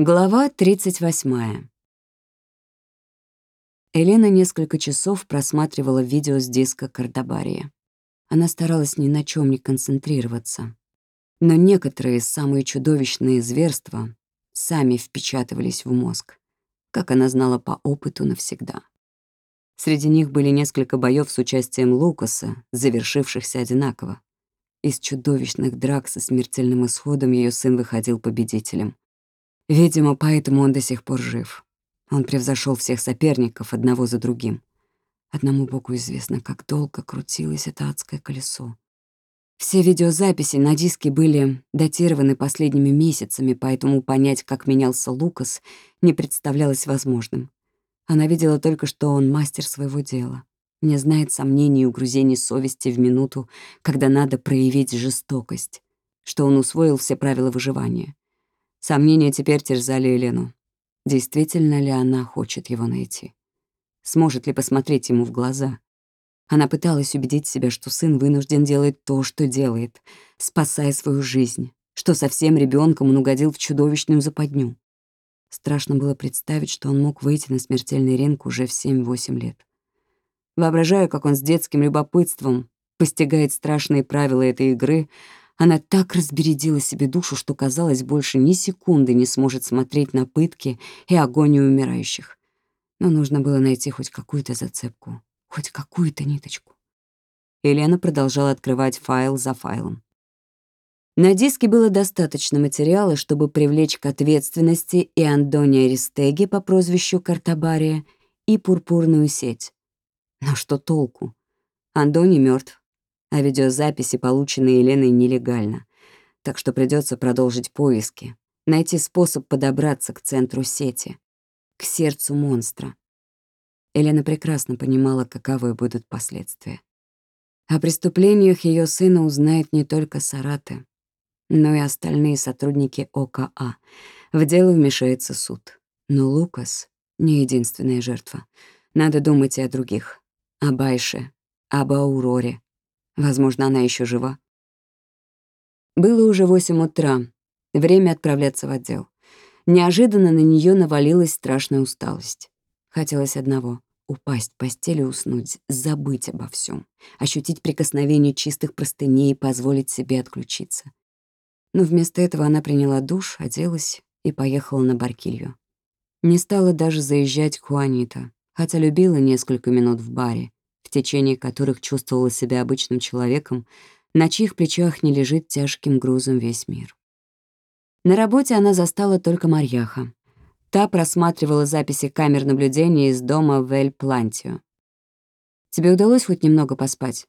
Глава 38. Елена несколько часов просматривала видео с диска Кардабария. Она старалась ни на чем не концентрироваться. Но некоторые самые чудовищные зверства сами впечатывались в мозг, как она знала по опыту навсегда. Среди них были несколько боев с участием Лукаса, завершившихся одинаково. Из чудовищных драк со смертельным исходом ее сын выходил победителем. Видимо, поэтому он до сих пор жив. Он превзошел всех соперников одного за другим. Одному богу известно, как долго крутилось это адское колесо. Все видеозаписи на диске были датированы последними месяцами, поэтому понять, как менялся Лукас, не представлялось возможным. Она видела только, что он мастер своего дела. Не знает сомнений и угрызений совести в минуту, когда надо проявить жестокость, что он усвоил все правила выживания. Сомнения теперь терзали Елену. Действительно ли она хочет его найти? Сможет ли посмотреть ему в глаза? Она пыталась убедить себя, что сын вынужден делать то, что делает, спасая свою жизнь, что совсем ребенком он угодил в чудовищную западню. Страшно было представить, что он мог выйти на смертельный ринг уже в 7-8 лет. Воображаю, как он с детским любопытством постигает страшные правила этой игры, она так разбередила себе душу, что, казалось, больше ни секунды не сможет смотреть на пытки и агонию умирающих. Но нужно было найти хоть какую-то зацепку, хоть какую-то ниточку. Елена продолжала открывать файл за файлом. На диске было достаточно материала, чтобы привлечь к ответственности и Андония Ристеги по прозвищу Картабария, и пурпурную сеть. Но что толку? Андони мертв, а видеозаписи, полученные Еленой, нелегально. Так что придется продолжить поиски, найти способ подобраться к центру сети, к сердцу монстра. Елена прекрасно понимала, каковы будут последствия. О преступлениях ее сына узнает не только Сараты, но и остальные сотрудники ОКА. В дело вмешается суд. Но Лукас — не единственная жертва. Надо думать и о других. О Байше, об Ауроре, Возможно, она еще жива. Было уже восемь утра. Время отправляться в отдел. Неожиданно на нее навалилась страшная усталость. Хотелось одного — упасть в постель и уснуть, забыть обо всем, ощутить прикосновение чистых простыней и позволить себе отключиться. Но вместо этого она приняла душ, оделась и поехала на Баркилью. Не стала даже заезжать к Хуанита, хотя любила несколько минут в баре, в течение которых чувствовала себя обычным человеком, на чьих плечах не лежит тяжким грузом весь мир. На работе она застала только Марьяха. Та просматривала записи камер наблюдения из дома в Эль-Плантио. «Тебе удалось хоть немного поспать?»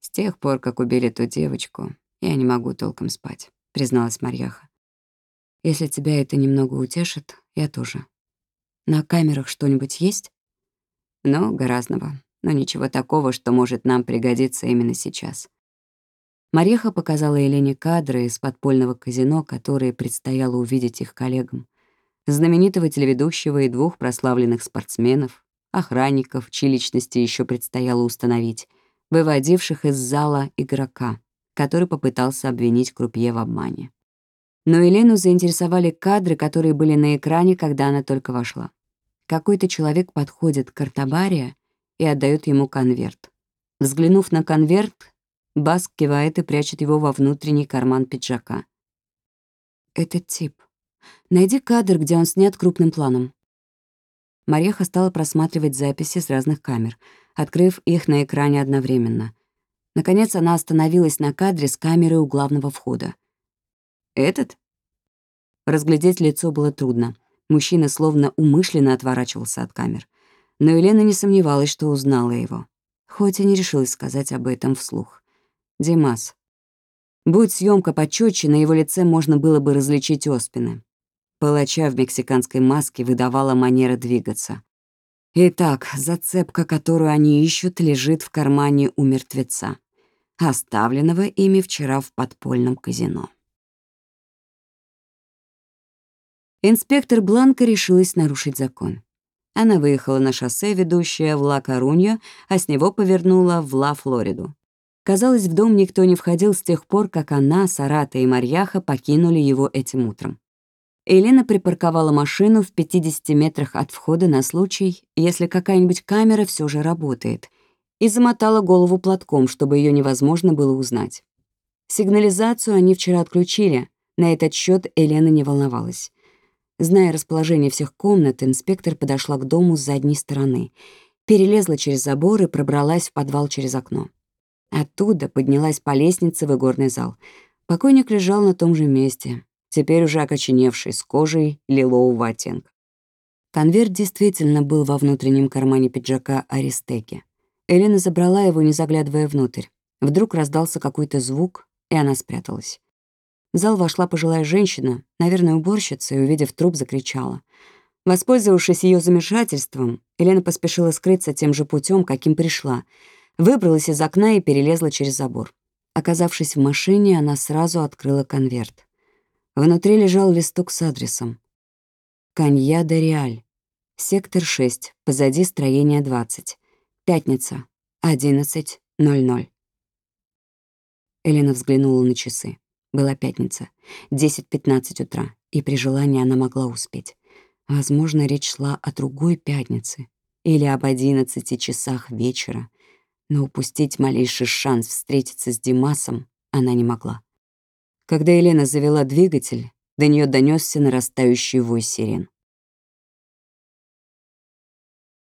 «С тех пор, как убили ту девочку, я не могу толком спать», — призналась Марьяха. «Если тебя это немного утешит, я тоже. На камерах что-нибудь есть?» «Много разного но ничего такого, что может нам пригодиться именно сейчас. Мареха показала Елене кадры из подпольного казино, которые предстояло увидеть их коллегам. Знаменитого телеведущего и двух прославленных спортсменов, охранников, чьи личности еще предстояло установить, выводивших из зала игрока, который попытался обвинить крупье в обмане. Но Елену заинтересовали кадры, которые были на экране, когда она только вошла. Какой-то человек подходит к Картабария и отдает ему конверт. Взглянув на конверт, Баск кивает и прячет его во внутренний карман пиджака. «Этот тип. Найди кадр, где он снят крупным планом». Мареха стала просматривать записи с разных камер, открыв их на экране одновременно. Наконец она остановилась на кадре с камеры у главного входа. «Этот?» Разглядеть лицо было трудно. Мужчина словно умышленно отворачивался от камер но Елена не сомневалась, что узнала его, хоть и не решилась сказать об этом вслух. Димас. Будь съемка почетче, на его лице можно было бы различить оспины. Палача в мексиканской маске выдавала манера двигаться. Итак, зацепка, которую они ищут, лежит в кармане у мертвеца, оставленного ими вчера в подпольном казино. Инспектор Бланка решилась нарушить закон. Она выехала на шоссе, ведущее в Ла-Корунья, а с него повернула в Ла-Флориду. Казалось, в дом никто не входил с тех пор, как она, Сарата и Марьяха покинули его этим утром. Елена припарковала машину в 50 метрах от входа на случай, если какая-нибудь камера все же работает, и замотала голову платком, чтобы ее невозможно было узнать. Сигнализацию они вчера отключили, на этот счет Елена не волновалась. Зная расположение всех комнат, инспектор подошла к дому с задней стороны, перелезла через забор и пробралась в подвал через окно. Оттуда поднялась по лестнице в игорный зал. Покойник лежал на том же месте, теперь уже окоченевший, с кожей лилового оттенка. Конверт действительно был во внутреннем кармане пиджака Аристеки. Элена забрала его, не заглядывая внутрь. Вдруг раздался какой-то звук, и она спряталась. В зал вошла пожилая женщина, наверное, уборщица, и, увидев труп, закричала. Воспользовавшись ее замешательством, Елена поспешила скрыться тем же путем, каким пришла, выбралась из окна и перелезла через забор. Оказавшись в машине, она сразу открыла конверт. Внутри лежал листок с адресом. Канья де Реаль. Сектор 6, позади строения 20. Пятница, 11.00. Элена взглянула на часы. Была пятница, 10.15 утра, и при желании она могла успеть. Возможно, речь шла о другой пятнице или об 11 часах вечера, но упустить малейший шанс встретиться с Димасом она не могла. Когда Елена завела двигатель, до нее донесся нарастающий вой сирен.